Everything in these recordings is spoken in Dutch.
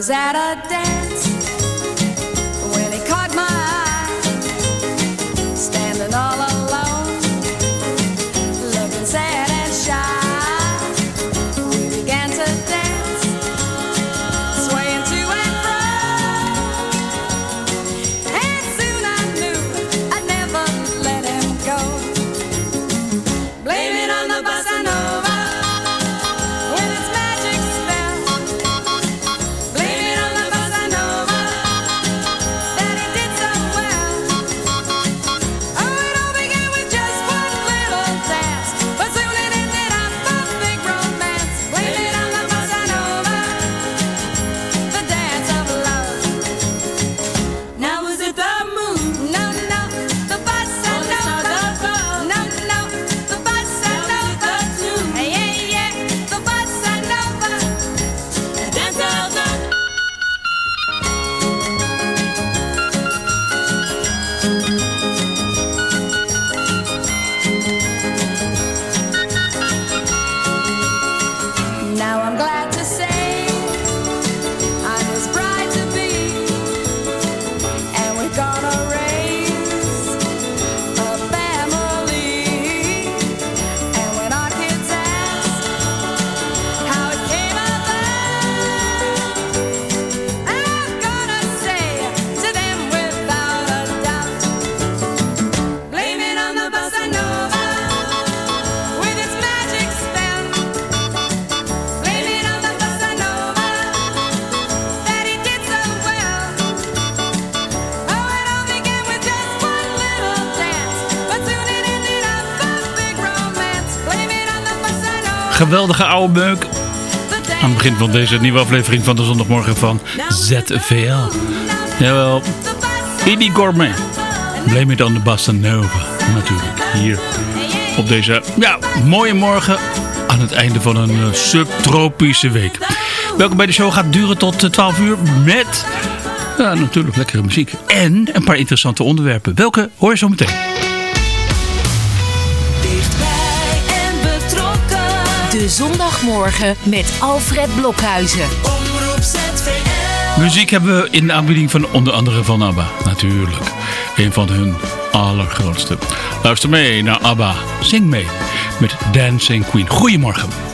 was at a dance Geweldige oude meuk. Aan het begin van deze nieuwe aflevering van de zondagmorgen van ZVL. Jawel, Idi Gourmet. Blame it on the Bossa Nova. Natuurlijk, hier op deze ja, mooie morgen aan het einde van een eh, subtropische week. Welkom bij de show gaat duren tot eh, 12 uur met ja, natuurlijk lekkere muziek. En een paar interessante onderwerpen. Welke hoor je zo meteen. De zondagmorgen met Alfred Blokhuizen. Omroep ZVL. Muziek hebben we in de aanbieding van onder andere van ABBA. Natuurlijk. Een van hun allergrootste. Luister mee naar ABBA. Zing mee met Dancing Queen. Goedemorgen.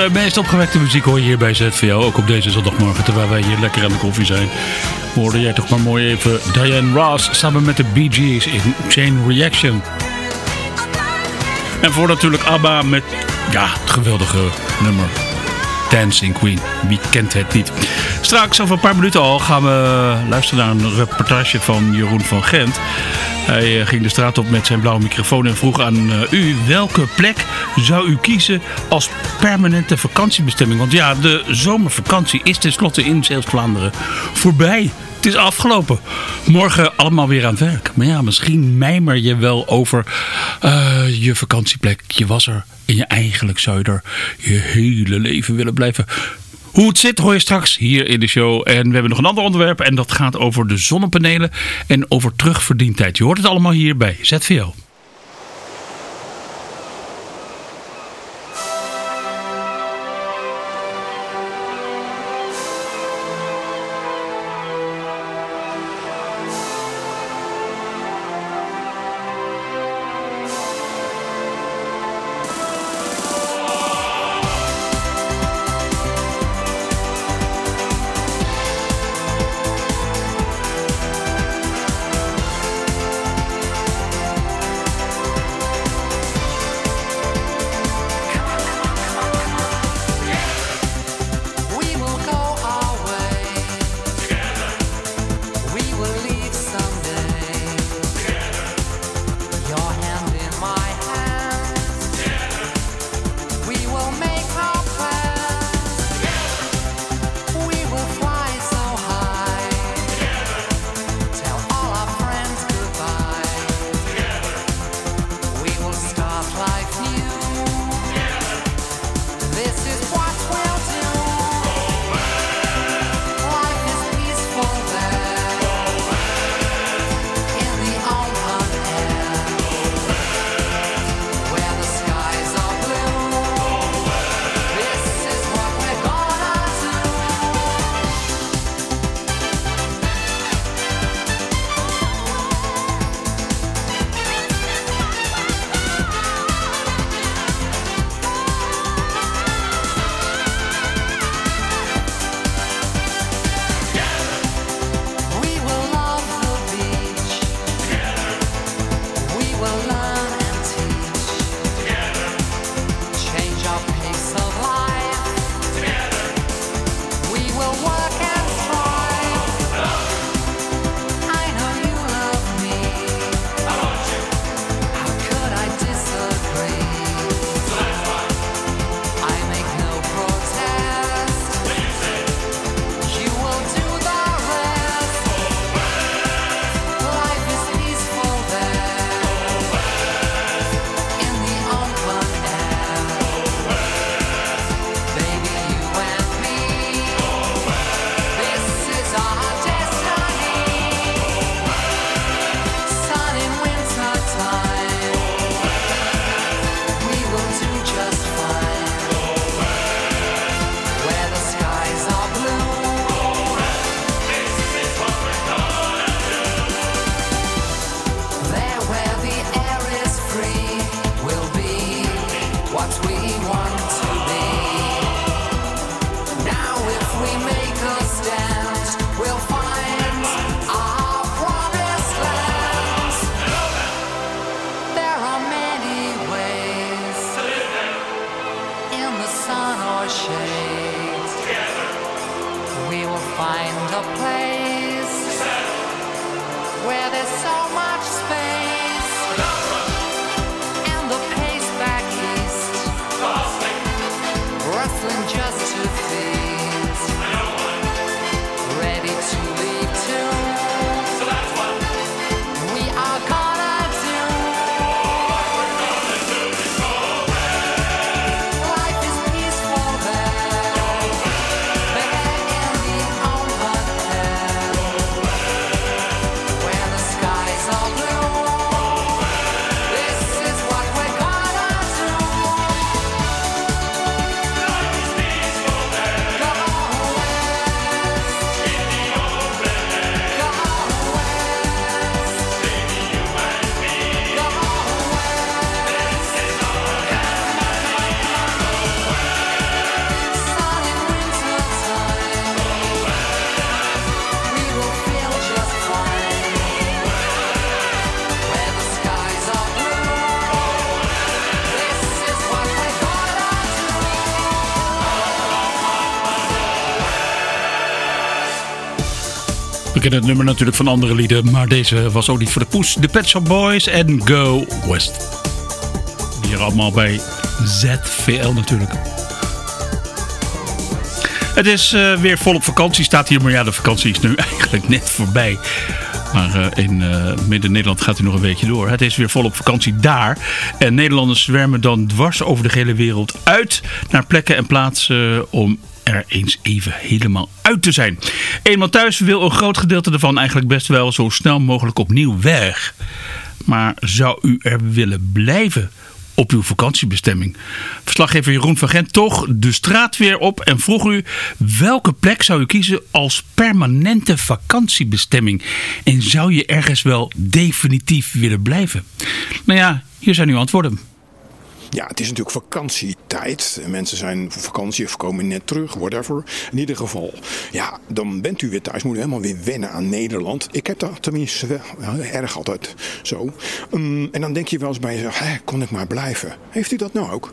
De meest opgewekte muziek hoor je hier bij ZVO. Ook op deze zondagmorgen, terwijl wij hier lekker aan de koffie zijn. Hoorde jij toch maar mooi even Diane Ross samen met de Bee Gees in Chain Reaction. En voor natuurlijk ABBA met ja, het geweldige nummer Dancing Queen. Wie kent het niet? Straks over een paar minuten al gaan we luisteren naar een reportage van Jeroen van Gent. Hij eh, ging de straat op met zijn blauwe microfoon en vroeg aan eh, u welke plek zou u kiezen als permanente vakantiebestemming. Want ja, de zomervakantie is tenslotte in Zeeuws-Vlaanderen voorbij. Het is afgelopen. Morgen allemaal weer aan het werk. Maar ja, misschien mijmer je wel over uh, je vakantieplek. Je was er en je eigenlijk zou je er je hele leven willen blijven. Hoe het zit hoor je straks hier in de show. En we hebben nog een ander onderwerp en dat gaat over de zonnepanelen en over terugverdientijd. Je hoort het allemaal hier bij ZVL. We kennen het nummer natuurlijk van andere lieden, maar deze was ook niet voor de poes. De Pet Shop Boys en Go West. Hier allemaal bij ZVL natuurlijk. Het is uh, weer volop vakantie, staat hier, maar ja, de vakantie is nu eigenlijk net voorbij. Maar uh, in uh, Midden-Nederland gaat u nog een weekje door. Het is weer volop vakantie daar. En Nederlanders zwermen dan dwars over de hele wereld uit naar plekken en plaatsen om eens even helemaal uit te zijn. Eenmaal thuis wil een groot gedeelte ervan eigenlijk best wel zo snel mogelijk opnieuw weg. Maar zou u er willen blijven op uw vakantiebestemming? Verslaggever Jeroen van Gent toch de straat weer op en vroeg u welke plek zou u kiezen als permanente vakantiebestemming? En zou je ergens wel definitief willen blijven? Nou ja, hier zijn uw antwoorden. Ja, het is natuurlijk vakantietijd. Mensen zijn op vakantie of komen net terug, whatever. In ieder geval, ja, dan bent u weer thuis. Moet u helemaal weer wennen aan Nederland. Ik heb dat tenminste wel erg altijd zo. Um, en dan denk je wel eens bij jezelf, hé, kon ik maar blijven. Heeft u dat nou ook?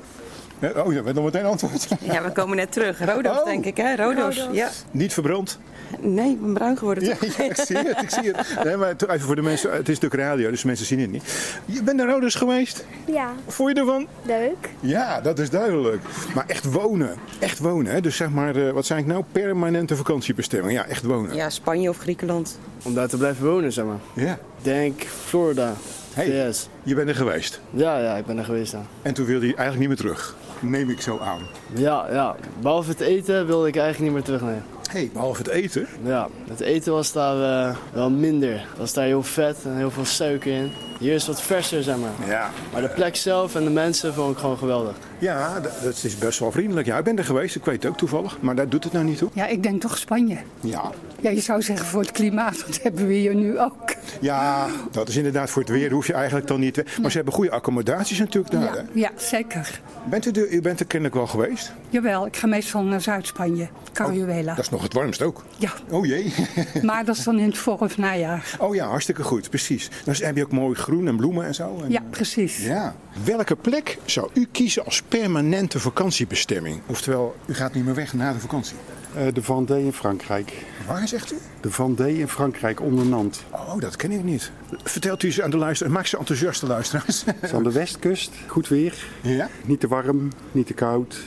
Oh, je bent nog meteen antwoord. Ja, we komen net terug. Rodos, oh, denk ik, hè? Rodos. Rodos. Ja. Niet verbrand? Nee, ik ben bruin geworden. Ja, ja, ik zie het, ik zie het. Nee, maar even voor de mensen, het is natuurlijk radio, dus mensen zien het niet. Je bent naar Rodos geweest? Ja. Vond je ervan? Leuk. Ja, dat is duidelijk. Maar echt wonen, echt wonen. Hè? Dus zeg maar, uh, wat zijn ik nou? Permanente vakantiebestemming. Ja, echt wonen. Ja, Spanje of Griekenland. Om daar te blijven wonen, zeg maar. Ja. Denk Florida. Hey, je bent er geweest? Ja, ja, ik ben er geweest. Ja. En toen wilde je eigenlijk niet meer terug? Neem ik zo aan. Ja, ja. Behalve het eten wilde ik eigenlijk niet meer terug, nee. hey, behalve het eten? Ja, het eten was daar uh, wel minder. Het was daar heel vet en heel veel suiker in. Hier is het wat verser, zeg maar. Ja. Maar de plek zelf en de mensen vond ik gewoon geweldig. Ja, dat is best wel vriendelijk. Ja, ik ben er geweest, ik weet het ook toevallig. Maar daar doet het nou niet toe. Ja, ik denk toch Spanje. Ja. Ja, je zou zeggen voor het klimaat, dat hebben we hier nu ook. Ja, dat is inderdaad voor het weer, hoef je eigenlijk dan niet... Te... Maar ze hebben goede accommodaties natuurlijk daar, ja? Ja, zeker. Bent u, de, u bent er kennelijk wel geweest? Jawel, ik ga meestal naar Zuid-Spanje, Caruela. Oh, dat is nog het warmst ook? Ja. Oh jee. maar dat is dan in het voor- of najaar. Oh ja, hartstikke goed, precies. Dan heb je ook mooi groen en bloemen en zo. En, ja, precies. Ja. Welke plek zou u kiezen als permanente vakantiebestemming? Oftewel, u gaat niet meer weg na de vakantie. Uh, de Vendée in Frankrijk. Waar zegt u? De Vendée in Frankrijk, onder Nantes. Oh, dat ken ik niet. Vertelt u ze aan de luisteraars, maak ze enthousiaste luisteraars. Het is aan de westkust, goed weer. Ja? Niet te warm, niet te koud.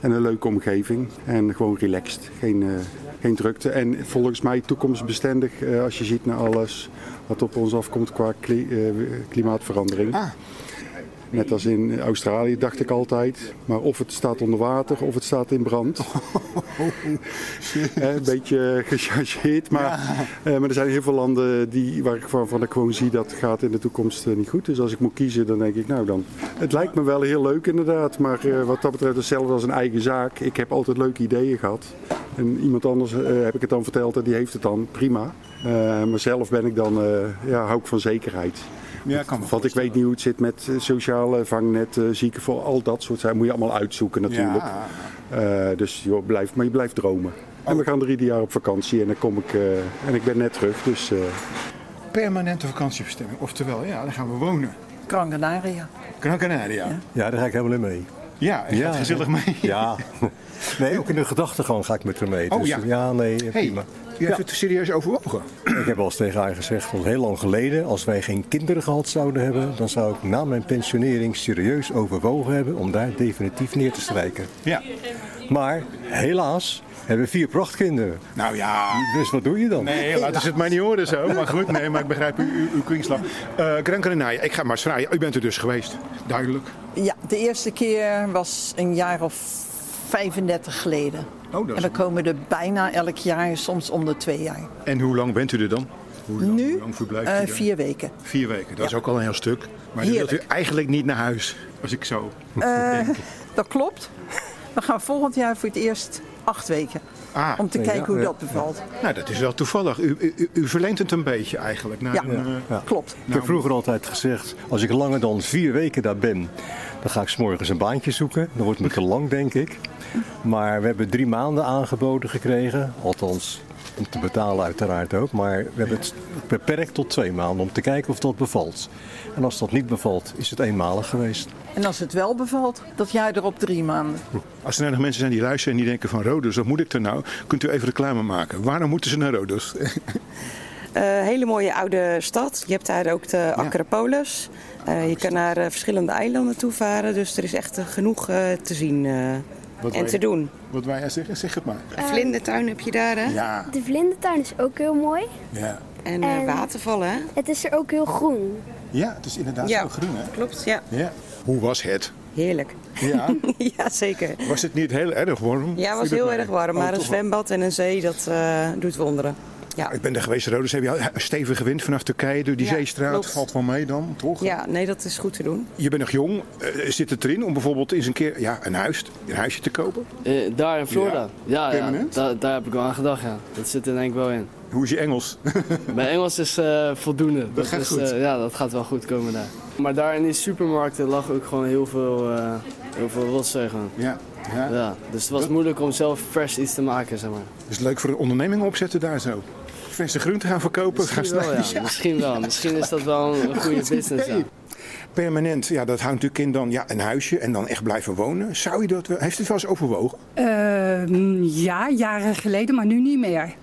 En een leuke omgeving. En gewoon relaxed, geen, uh, geen drukte. En volgens mij toekomstbestendig uh, als je ziet naar alles wat op ons afkomt qua kli klimaatverandering. Ah. Net als in Australië dacht ik altijd. Maar of het staat onder water of het staat in brand. een beetje gechargeerd. Maar, ja. uh, maar er zijn heel veel landen die, waar ik van, van ik gewoon zie dat gaat in de toekomst uh, niet goed. Dus als ik moet kiezen dan denk ik nou dan. Het lijkt me wel heel leuk inderdaad. Maar uh, wat dat betreft hetzelfde als een eigen zaak. Ik heb altijd leuke ideeën gehad. En iemand anders heb ik het dan verteld en die heeft het dan prima. maar zelf ben ik dan, ja, hou ik van zekerheid. Ja, kan Want ik weet niet hoe het zit met sociale vangnet, zieken voor al dat soort zaken. Moet je allemaal uitzoeken natuurlijk. Ja. Uh, dus joh, blijf, maar je blijft dromen. Oh. En we gaan er ieder jaar op vakantie en dan kom ik uh, en ik ben net terug. Dus, uh... Permanente vakantiebestemming, oftewel ja, dan gaan we wonen. Gran Canaria. Gran Canaria. Ja, ja daar ga ik helemaal in mee. Ja, je ja, gaat gezellig mee. Ja. Nee, ook in de gedachtegang ga ik met haar mee. Oh, dus, ja. ja, nee, hey, prima. U heeft het serieus overwogen? Ik heb al eens tegen haar gezegd, al heel lang geleden, als wij geen kinderen gehad zouden hebben, dan zou ik na mijn pensionering serieus overwogen hebben om daar definitief neer te strijken. Ja. Maar helaas hebben we vier prachtkinderen. Nou ja. Dus wat doe je dan? Nee, laten ze het maar niet horen zo. Maar goed, nee, maar ik begrijp uw, uw, uw kringslag. Uh, Gran Canaria, ik ga maar eens vragen. U bent er dus geweest, duidelijk. Ja, de eerste keer was een jaar of 35 geleden. Oh, dat en we komen er bijna elk jaar, soms om de twee jaar. En hoe lang bent u er dan? Hoe lang, nu? Hoe lang verblijft u uh, er? vier weken. Vier weken, dat Ja. is ook al een heel stuk. Maar dan wilt u eigenlijk niet naar huis, als ik zo Uh, denk. dat klopt. We gaan volgend jaar voor het eerst acht weken. Ah, Om te ja, kijken hoe ja, dat bevalt. nou dat is wel toevallig. U, u, u verleent het een beetje eigenlijk. Naar Ja. een, eh, Ja. Klopt. Ik heb vroeger altijd gezegd, als ik langer dan vier weken daar ben, dan ga ik 's morgens een baantje zoeken. Dan wordt het me te lang, denk ik. Maar we hebben drie maanden aangeboden gekregen. Althans, om te betalen uiteraard ook. Maar we hebben het beperkt tot twee maanden om te kijken of dat bevalt. En als dat niet bevalt, is het eenmalig geweest. En als het wel bevalt, dat jij er op drie maanden. Als er nou nog mensen zijn die luisteren en die denken van Rodos, wat moet ik er nou? Kunt u even reclame maken? Waarom moeten ze naar Rodos? Uh, hele mooie oude stad. Je hebt daar ook de Acropolis. Uh, je kan naar uh, verschillende eilanden toe varen. Dus er is echt genoeg te zien en te doen. Wat wij zeggen, zeg het maar. De vlindertuin heb je daar, hè? Ja. De vlindertuin is ook heel mooi. Ja. En, en watervallen, hè? Het is er ook heel groen. Ja, het is inderdaad ja, heel groen, hè? Klopt, ja. ja. Hoe was het? Heerlijk. Ja? ja, zeker. Was het niet heel erg warm? Ja, het was heel erg warm. Maar oh, een zwembad en een zee, dat uh, doet wonderen. Ja. Ik ben er geweest, Rodos. Heb je een stevige wind vanaf Turkije door die ja, zeestraat? Klopt. Valt wel mee dan, toch? Ja, nee, dat is goed te doen. Je bent nog jong. Uh, zit het erin om bijvoorbeeld eens een keer ja, een, huis, een huisje te kopen? Uh, daar in Florida? Ja, ja, ja daar, daar heb ik wel aan gedacht. Ja. Dat zit er denk ik wel in. Hoe is je Engels? Mijn Engels is uh, voldoende. Dat, dat gaat is, goed. ja, dat gaat wel goed komen daar. Maar daar in die supermarkten lag ook gewoon heel veel, heel veel rotzooi gewoon. Ja. Ja. ja. Dus het was dat... moeilijk om zelf fresh iets te maken, zeg maar. Is het leuk voor een onderneming opzetten daar zo? Verse groenten gaan verkopen? Misschien gaan wel, ja. ja. Misschien wel. Misschien is dat wel een goede business, ja. Permanent, ja, dat houdt natuurlijk in dan ja, een huisje en dan echt blijven wonen. Zou je dat wel, heeft u het wel eens overwogen? Uh, ja, jaren geleden, maar nu niet meer.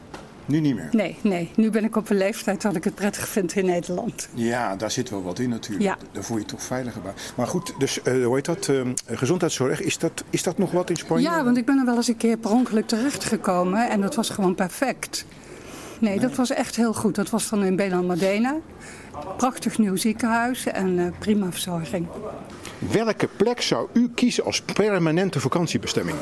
Nu niet meer? Nee, nee. Nu ben ik op een leeftijd dat ik het prettig vind in Nederland. Ja, daar zit wel wat in natuurlijk. Ja. Daar voel je je toch veiliger bij. Maar goed, dus uh, hoe heet dat? Uh, gezondheidszorg, is dat, is dat nog wat in Spanje? Ja, want ik ben er wel eens een keer per ongeluk terechtgekomen en dat was gewoon perfect. Nee, dat was echt heel goed. Dat was dan in Bela Modena. Prachtig nieuw ziekenhuis en uh, prima verzorging. Welke plek zou u kiezen als permanente vakantiebestemming?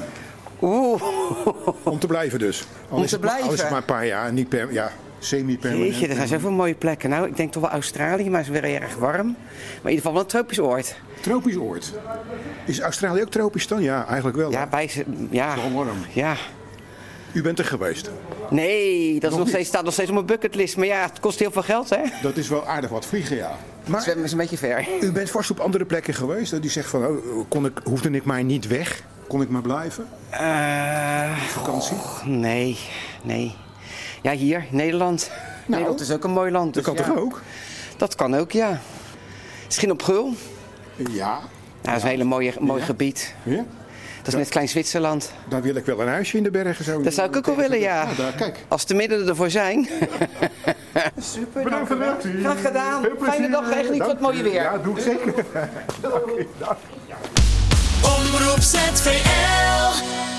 Oeh. Om te blijven dus. Al Om is te het maar, blijven? Al is het maar een paar jaar, niet per, ja, semi-permanent. Jeetje, er zijn zoveel mooie plekken. Nou, ik denk toch wel Australië, maar het is weer erg warm. Maar in ieder geval wel een tropisch oord. Tropisch oord. Is Australië ook tropisch dan? Ja, eigenlijk wel. Ja, bij ze, ja. Zo warm. Ja. U bent er geweest? Nee, dat is nog steeds, staat nog steeds op mijn bucketlist. Maar ja, het kost heel veel geld, hè? Dat is wel aardig wat vliegen, ja. Maar Zwemmen is een beetje ver. U bent vast op andere plekken geweest. Dat u zegt van, oh, kon ik, hoefde ik maar niet weg? Kon ik maar blijven? Uh, Vakantie? Oh, nee, nee. Ja, hier, Nederland. Nou, Nederland is ook een mooi land. Dus dat kan ja. toch ook? Dat kan ook, ja. Misschien op Gul. Ja. Nou, dat is een hele mooie, mooi ja. gebied. Ja? Dat is net klein Zwitserland. Daar wil ik wel een huisje in de bergen. Zo dat zou ik ook wel willen, ja. ja daar, kijk. Als de middelen ervoor zijn. Super. Bedankt voor het Graag gedaan. Fijne dag, echt niet wat mooie weer. Ja, doe ik zeker. Omroep ZVL.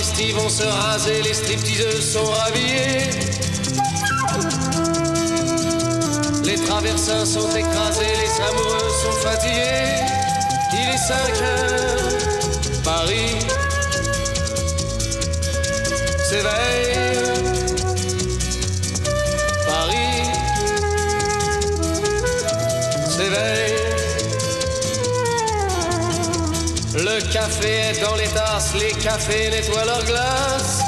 Les travestis vont se raser, les stripteaseuses sont rhabillées. Les traversins sont écrasés, les amoureux sont fatigués. Il est 5 heures, Paris s'éveille. Paris s'éveille. Le café est dans les tasses, les cafés nettoient leurs glaces.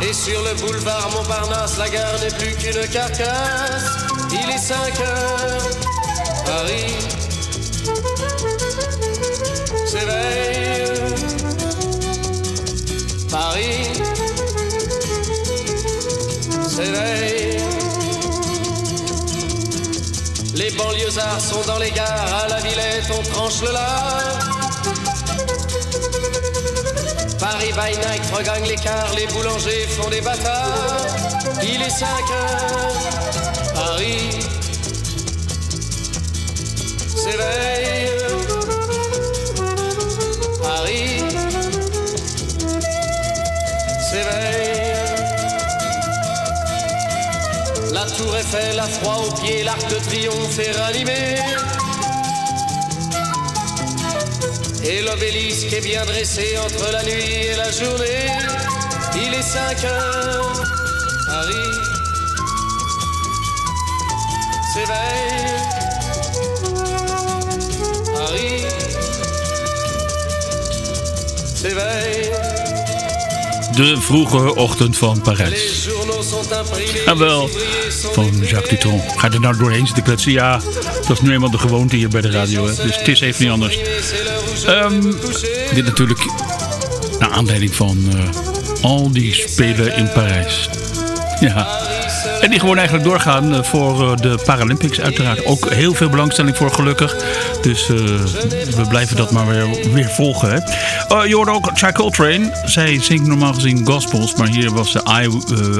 Et sur le boulevard Montparnasse, la gare n'est plus qu'une carcasse. Il est 5 heures, Paris s'éveille. Paris s'éveille. Les banlieusards sont dans les gares, on tranche le lard. Paris by night regagne l'écart, les boulangers font des bâtards. Il est 5 heures, Paris s'éveille. Paris s'éveille. La tour Eiffel a froid aux pieds, l'arc de triomphe est ranimé. Et l'obélisque est bien dressé entre la nuit et la journée. Il est 5 heures, Paris s'éveille. Paris s'éveille. De vroege ochtend van Parijs. Jawel, van Jacques Dutronc. Ga er nou doorheen zitten kletsen? Ja, dat is nu eenmaal de gewoonte hier bij de radio. Hè. Dus het is even niet anders. Ehm, dit natuurlijk naar aanleiding van eh, al die spelen in Parijs. Ja. En die gewoon eigenlijk doorgaan eh, voor eh, de Paralympics uiteraard. Ook heel veel belangstelling voor gelukkig. Dus eh, we blijven dat maar weer, weer volgen. Hè. Je hoorde ook Chai Coltrane. Zij zingt normaal gezien gospels. Maar hier was ze I,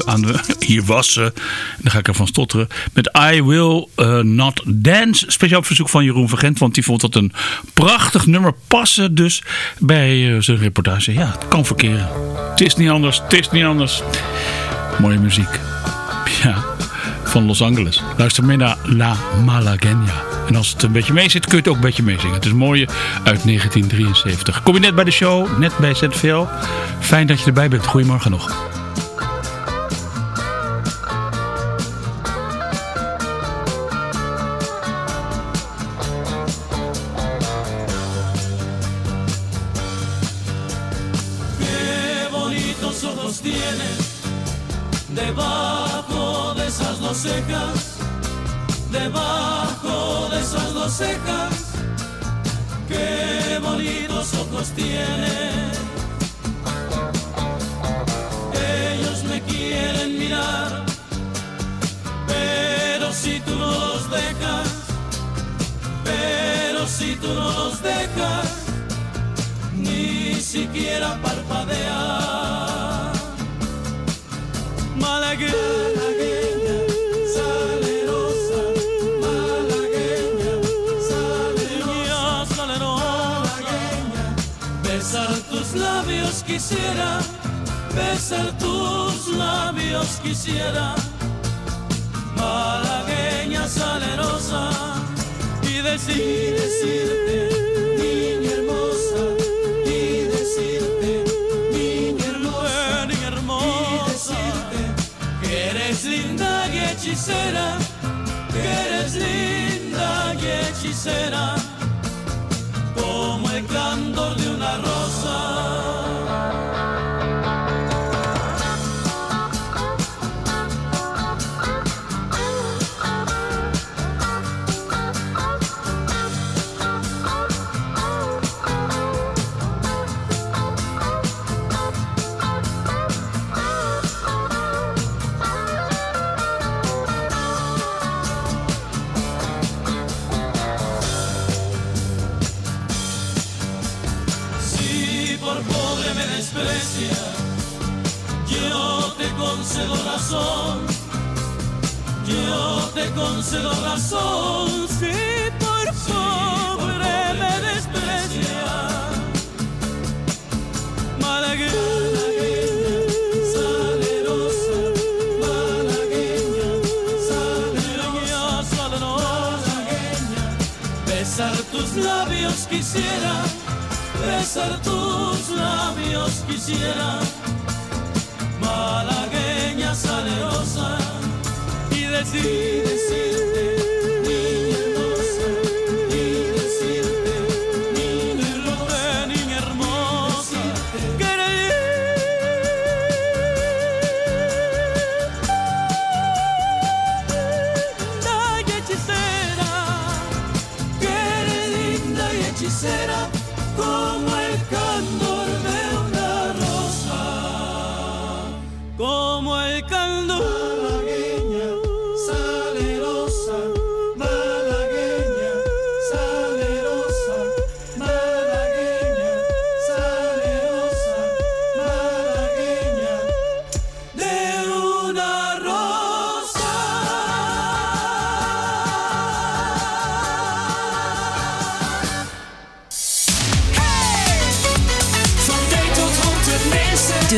aan de, hier was ze, dan ga ik ervan stotteren. Met I Will Not Dance. Speciaal op verzoek van Jeroen Vergent. Want die vond dat een prachtig nummer passen dus bij zijn reportage. Ja, het kan verkeren. Het is niet anders. Het is niet anders. Mooie muziek. Ja, van Los Angeles. Luister mee naar La Malagueña. En als het een beetje mee zit, kun je het ook een beetje meezingen. Het is mooie uit 1973. Kom je net bij de show, net bij ZVL. Fijn dat je erbij bent. Goedemorgen nog.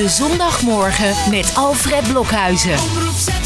Zondagmorgen met Alfred Blokhuizen.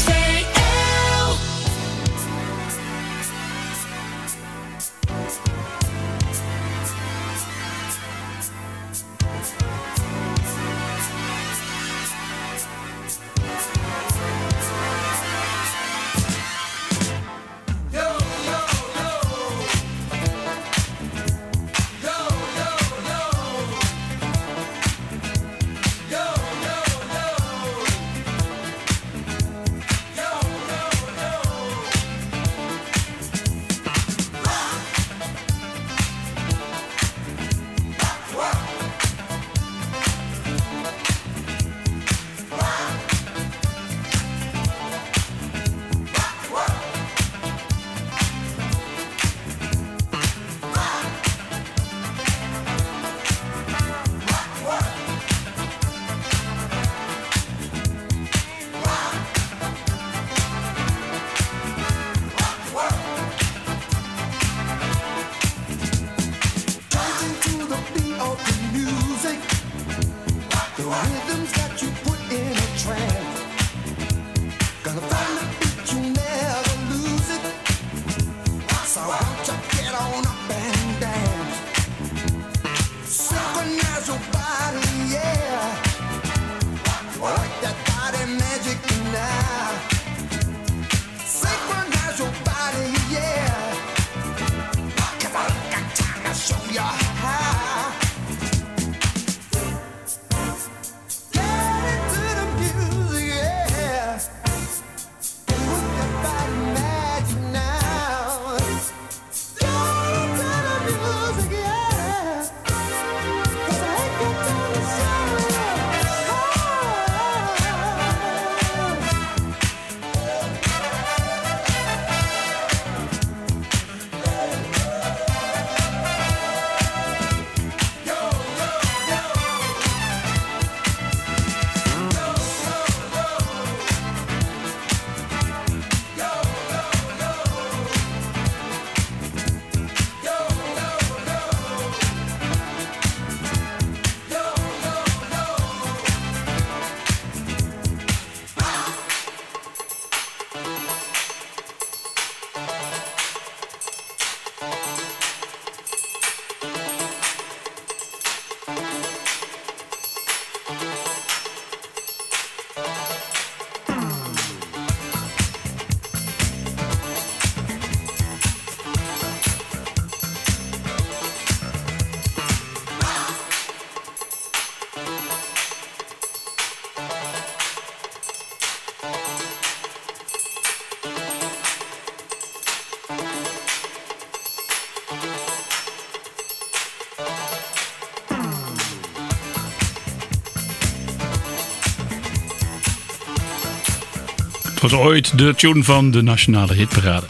Was ooit de tune van de Nationale Hitparade.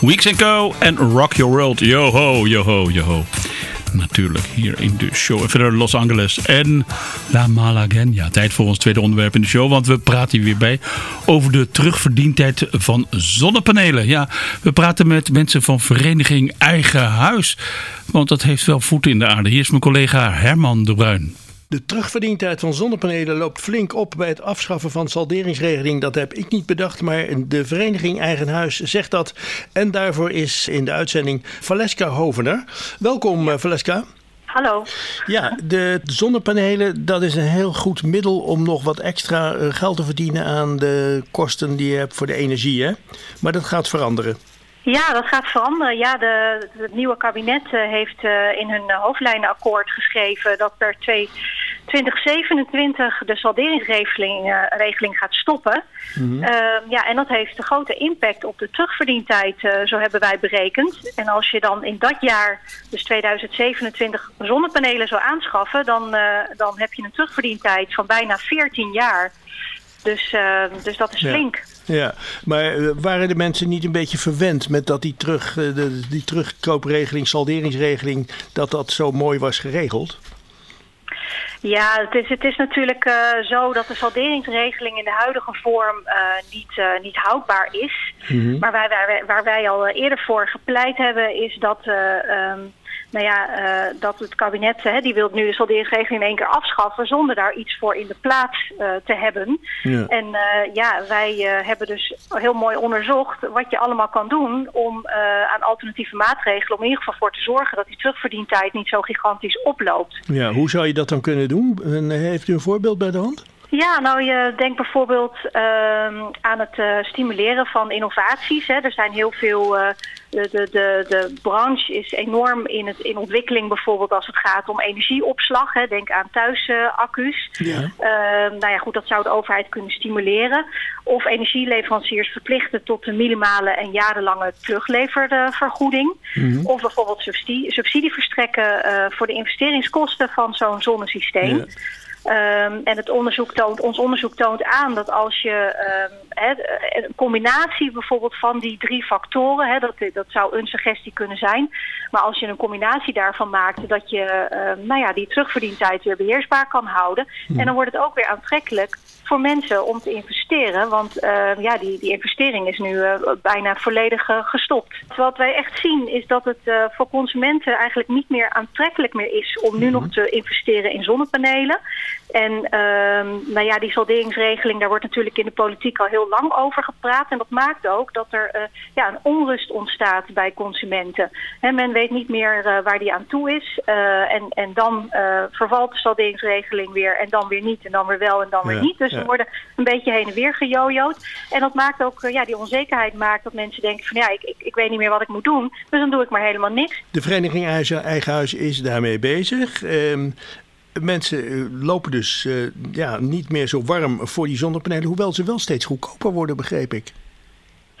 Weeks Co. en Rock Your World. Yo ho, yo ho, yo ho. natuurlijk hier in de show. En verder Los Angeles en La Malagueña. Tijd voor ons tweede onderwerp in de show, want we praten hier weer bij over de terugverdientijd van zonnepanelen. Ja, we praten met mensen van vereniging Eigen Huis, want dat heeft wel voeten in de aarde. Hier is mijn collega Herman de Bruin. De terugverdientijd van zonnepanelen loopt flink op bij het afschaffen van salderingsregeling. Dat heb ik niet bedacht, maar de vereniging Eigen Huis zegt dat. En daarvoor is in de uitzending Valeska Hovener. Welkom eh, Valeska. Hallo. Ja, de zonnepanelen, dat is een heel goed middel om nog wat extra eh, geld te verdienen aan de kosten die je hebt voor de energie. Hè? Maar dat gaat veranderen. Ja, dat gaat veranderen. Ja, de, het nieuwe kabinet eh, heeft eh, in hun hoofdlijnenakkoord geschreven dat per twee, 2027 de salderingsregeling eh, regeling gaat stoppen. Mhm. Ehm, ja, en dat heeft een grote impact op de terugverdientijd, eh, zo hebben wij berekend. En als je dan in dat jaar, dus 2027, zonnepanelen zou aanschaffen, dan, eh, dan heb je een terugverdientijd van bijna 14 jaar. Dus, eh, dus dat is Ja. flink. Ja, maar eh, waren de mensen niet een beetje verwend met dat die, terug, eh, de, die terugkoopregeling, salderingsregeling, dat dat zo mooi was geregeld? Ja, het is, het is natuurlijk zo dat de salderingsregeling in de huidige vorm niet, niet houdbaar is. Mhm. Maar waar, wij- waar wij al eerder voor gepleit hebben, is dat, eh, ehm, nou ja, eh, dat het kabinet hè, die wil nu de salderingsregeling in één keer afschaffen zonder daar iets voor in de plaats eh, te hebben. Ja. En eh, ja, wij hebben dus heel mooi onderzocht wat je allemaal kan doen om aan alternatieve maatregelen, om in ieder geval voor te zorgen dat die terugverdientijd niet zo gigantisch oploopt. Ja, hoe zou je dat dan kunnen doen? En, heeft u een voorbeeld bij de hand? Ja, nou je denkt bijvoorbeeld ehm, aan het eh, stimuleren van innovaties. Hè. Er zijn heel veel, eh, de, de, de, de branche is enorm in, het, in ontwikkeling bijvoorbeeld als het gaat om energieopslag. Hè. Denk aan thuisaccu's. Ja. Ehm, nou ja, goed, dat zou de overheid kunnen stimuleren. Of energieleveranciers verplichten tot een minimale en jarenlange terugleververgoeding. Mhm. Of bijvoorbeeld subsidie, subsidie verstrekken eh, voor de investeringskosten van zo'n zonnesysteem. Ehm, en het onderzoek toont, ons onderzoek toont aan dat als je ehm, een combinatie bijvoorbeeld van die drie factoren, dat, dat zou een suggestie kunnen zijn, maar als je een combinatie daarvan maakt, dat je ehm, nou ja, die terugverdientijd weer beheersbaar kan houden. En dan wordt het ook weer aantrekkelijk voor mensen om te investeren, want ja, die, die investering is nu eh, bijna volledig eh, gestopt. Wat wij echt zien is dat het eh, voor consumenten eigenlijk niet meer aantrekkelijk meer is om nu nog te investeren in zonnepanelen. En ehm, nou ja, die salderingsregeling, daar wordt natuurlijk in de politiek al heel lang over gepraat. En dat maakt ook dat er eh, ja, een onrust ontstaat bij consumenten. Hè, men weet niet meer eh, waar die aan toe is. Eh, en, en dan vervalt de salderingsregeling weer en dan weer niet. En dan weer wel en dan weer Ja, niet. Dus ja. er worden een beetje heen en weer gejojoed. En dat maakt ook, ja, die onzekerheid maakt dat mensen denken van ja, ik, ik, ik weet niet meer wat ik moet doen. Dus dan doe ik maar helemaal niks. De vereniging Eigen Huis is daarmee bezig. Ehm, mensen eh, lopen dus eh, ja, niet meer zo warm voor die zonnepanelen, hoewel ze wel steeds goedkoper worden, begreep ik.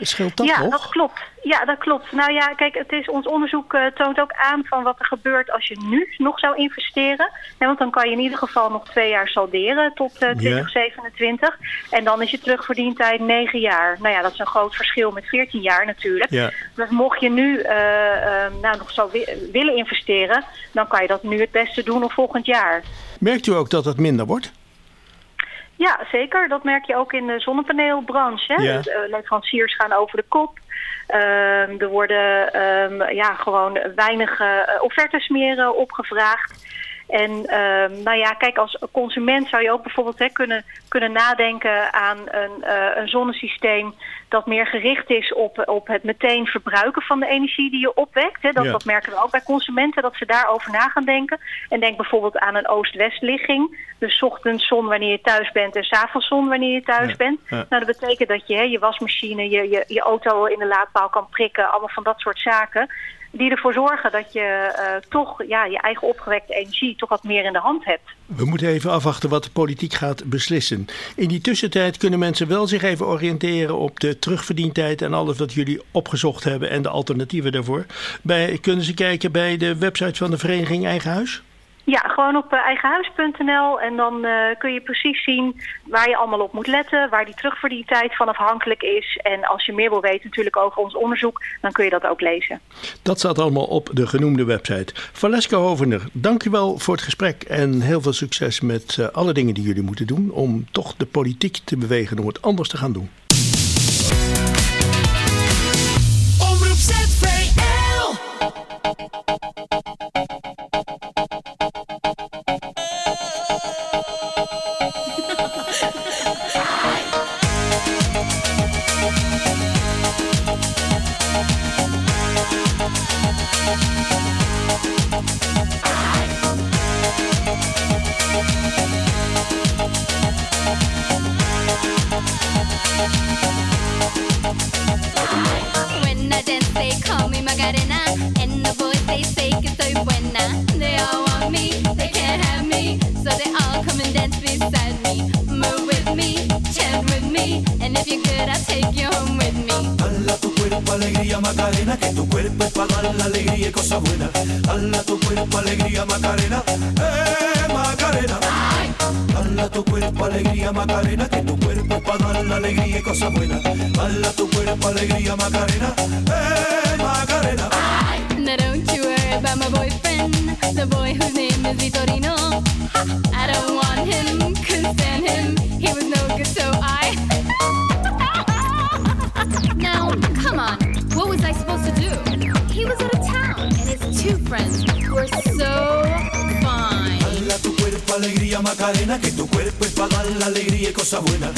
Scheelt dat ja, nog? dat klopt. Ja, dat klopt. Nou ja, kijk, het is, ons onderzoek eh, toont ook aan van wat er gebeurt als je nu nog zou investeren. Ja, want dan kan je in ieder geval nog twee jaar salderen tot eh, Ja. 2027. En dan is je terugverdientijd negen jaar. Nou ja, dat is een groot verschil met 14 jaar natuurlijk. Ja. Dus mocht je nu eh, eh, nou, nog zo wi- willen investeren, dan kan je dat nu het beste doen of volgend jaar. Merkt u ook dat het minder wordt? Ja, zeker. Dat merk je ook in de zonnepaneelbranche. Hè? Ja. Dus, eh, leveranciers gaan over de kop. Ehm, er worden ehm, ja, gewoon weinig eh, offertes meer opgevraagd. En ehm, nou ja, kijk, als consument zou je ook bijvoorbeeld hè, kunnen, kunnen nadenken aan een, eh, een zonnesysteem dat meer gericht is op, op het meteen verbruiken van de energie die je opwekt. Hè. Dat, Ja. dat merken we ook bij consumenten, dat ze daarover na gaan denken. En denk bijvoorbeeld aan een oost-west ligging. Dus 's ochtends zon wanneer je thuis bent en 's avonds zon wanneer je thuis Ja. bent. Ja. Nou, dat betekent dat je hè, je wasmachine, je, je, je auto in de laadpaal kan prikken. Allemaal van dat soort zaken. Die ervoor zorgen dat je eh, toch ja, je eigen opgewekte energie toch wat meer in de hand hebt. We moeten even afwachten wat de politiek gaat beslissen. In die tussentijd kunnen mensen wel zich even oriënteren op de terugverdientijd en alles wat jullie opgezocht hebben en de alternatieven daarvoor. Bij, kunnen ze kijken bij de website van de vereniging Eigen Huis? Ja, gewoon op eh, eigenhuis.nl en dan eh, kun je precies zien waar je allemaal op moet letten, waar die terugverdientijd van afhankelijk is. En als je meer wil weten natuurlijk over ons onderzoek, dan kun je dat ook lezen. Dat staat allemaal op de genoemde website. Valeska Hovener, dank u wel voor het gesprek en heel veel succes met eh, alle dingen die jullie moeten doen om toch de politiek te bewegen om het anders te gaan doen. Y cosas tu cuerpo alegría Macarena, eh Macarena. Now don't you worry about my boyfriend, the boy whose name is Vitorino. I don't want him, couldn't stand him. He was no good, so I. now, come on, what was I supposed to do? He was out of town, and his two friends were so fine. Dala tu cuerpo alegría Macarena, que tu cuerpo es para dar la alegría y cosas buenas.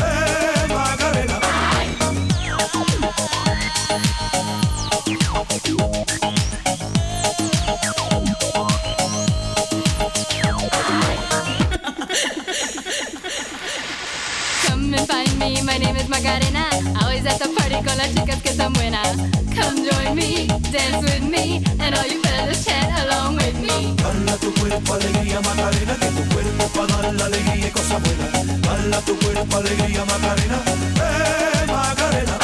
dance with me, and all you fellas chant along with me. Dala tu cuerpo alegría Macarena, que tu cuerpo para dar la alegría y cosas buenas. Dala tu cuerpo alegría Macarena, eh Macarena.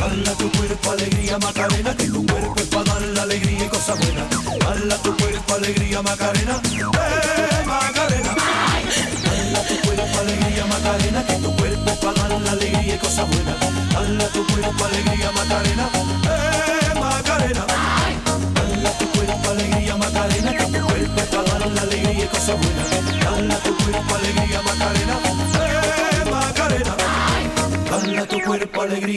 Dala tu cuerpo alegría Macarena, que tu cuerpo es para dar la alegría y cosas buenas. Dala tu cuerpo alegría Macarena, eh Macarena. Dala tu cuerpo alegría Macarena, que tu cuerpo para dar la alegría y cosas buenas. Dala tu cuerpo alegría Macarena,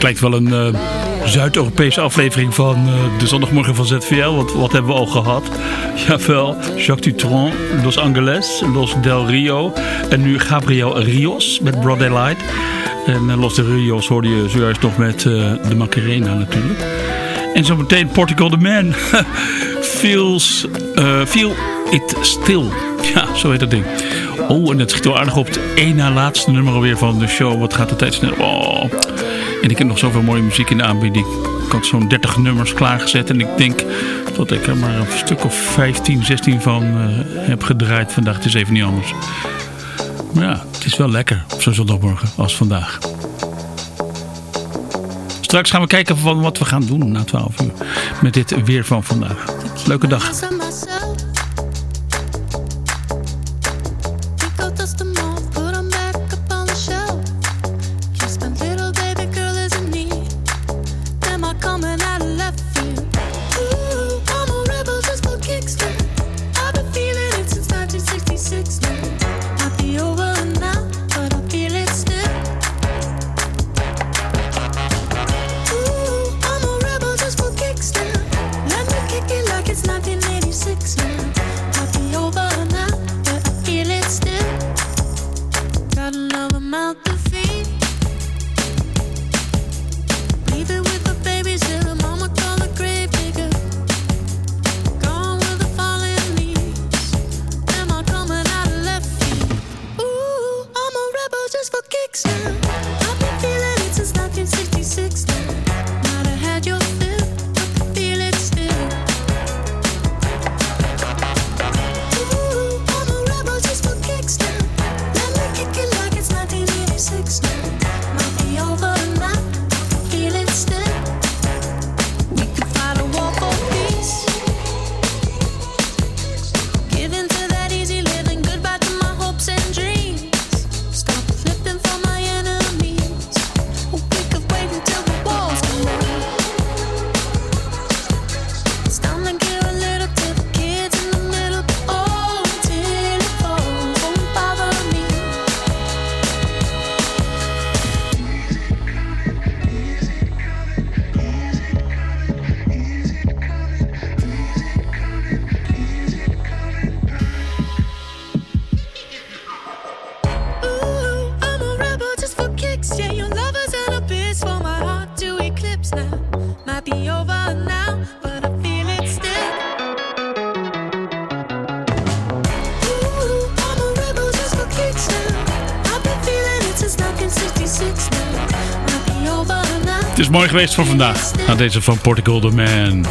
Lijkt wel een eh, Zuid-Europese aflevering van eh, de zondagmorgen van ZVL. Want wat hebben we al gehad? Jawel, Jacques Dutron, Los Angeles, Los Del Rio. En nu Gabriel Rios met Broad Daylight. En eh, Los Del Rios hoorde je zojuist nog met de Macarena natuurlijk. En zometeen Portugal the Man. Feels, feel it still. Ja, zo heet dat ding. Oh, en het schiet wel aardig op het één na laatste nummer alweer van de show. Wat gaat de tijd snel. Oh. En ik heb nog zoveel mooie muziek in de aanbieding. Ik had zo'n 30 nummers klaargezet. En ik denk dat ik er maar een stuk of 15, 16 van eh, heb gedraaid vandaag. Het is even niet anders. Maar ja, het is wel lekker op zo'n zondagmorgen als vandaag. Straks gaan we kijken van wat we gaan doen na 12 uur. Met dit weer van vandaag. Leuke dag. Mooi geweest voor vandaag. Na deze van Portugal the Man.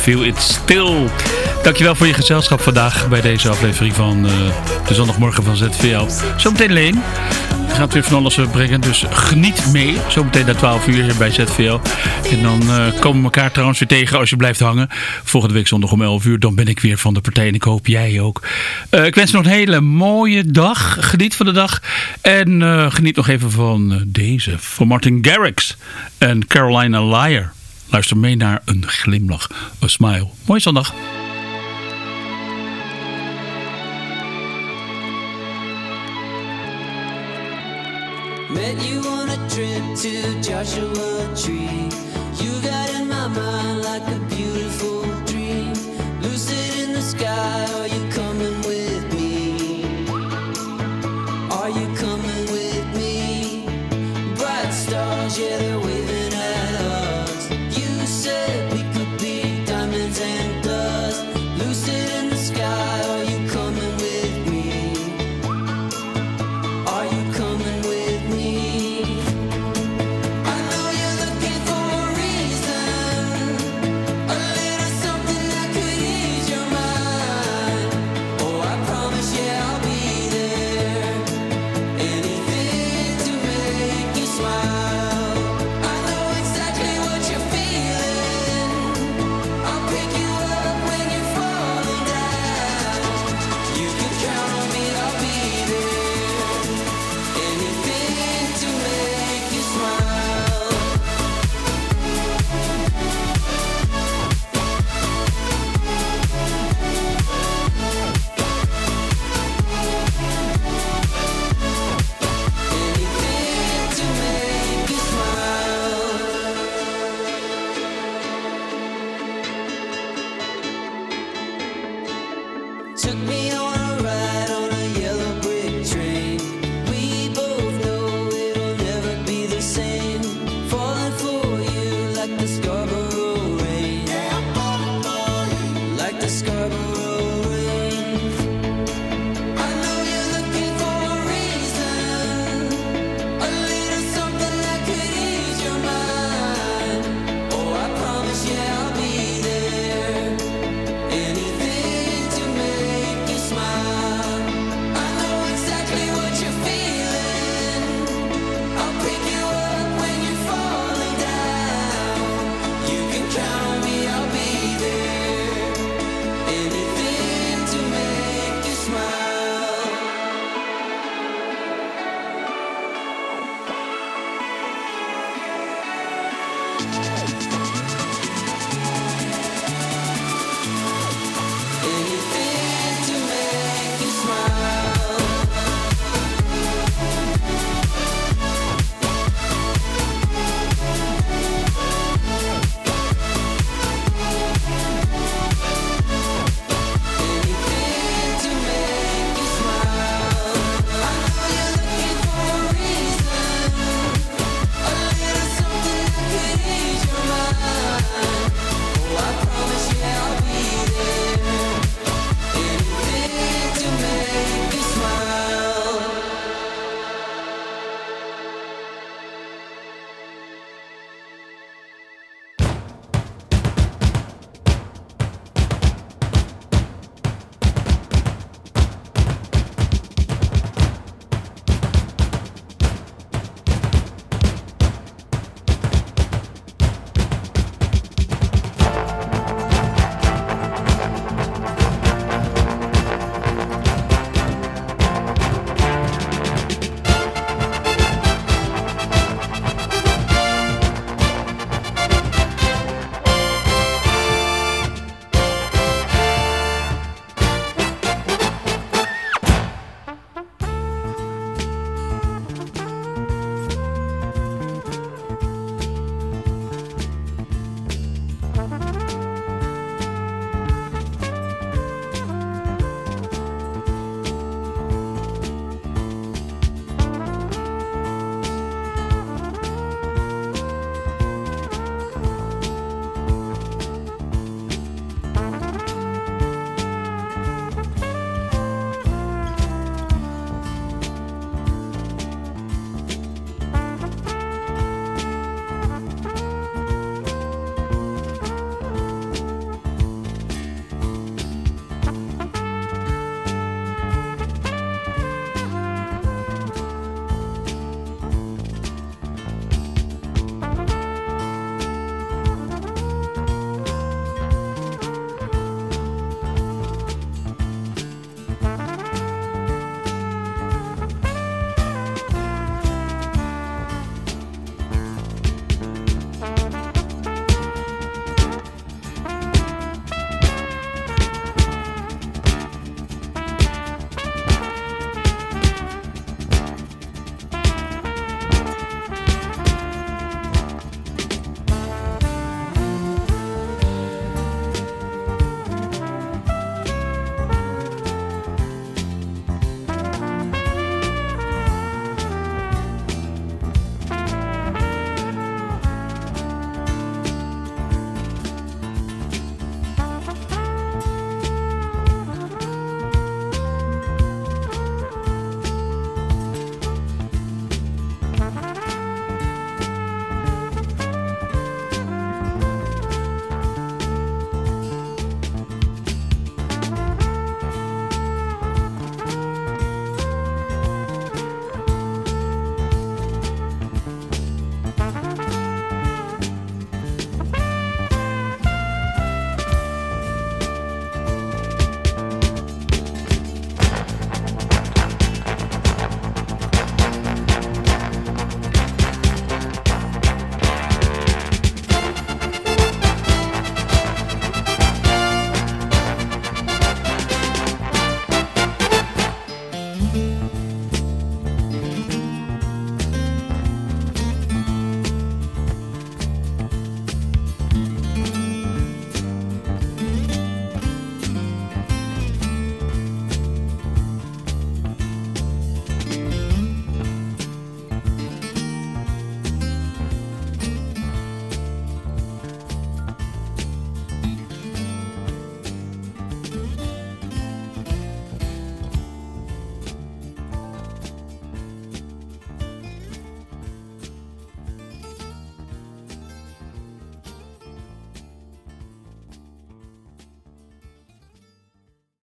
Feel it still. Dankjewel voor je gezelschap vandaag bij deze aflevering van eh, de zondagmorgen van ZVL. Zometeen Leen. Gaat weer van alles brengen. Dus geniet mee. Zometeen na 12 uur hier bij ZVL. En dan eh, komen we elkaar trouwens weer tegen als je blijft hangen. Volgende week zondag om 11 uur. Dan ben ik weer van de partij. En ik hoop jij ook. Eh, ik wens nog een hele mooie dag. Geniet van de dag. En eh, geniet nog even van deze. Van Martin Garrix en Carolina Liar. Luister mee naar een glimlach. Een smile. Mooie zondag. To Joshua Tree. You got in my mind like a beautiful dream. Lucid in the sky,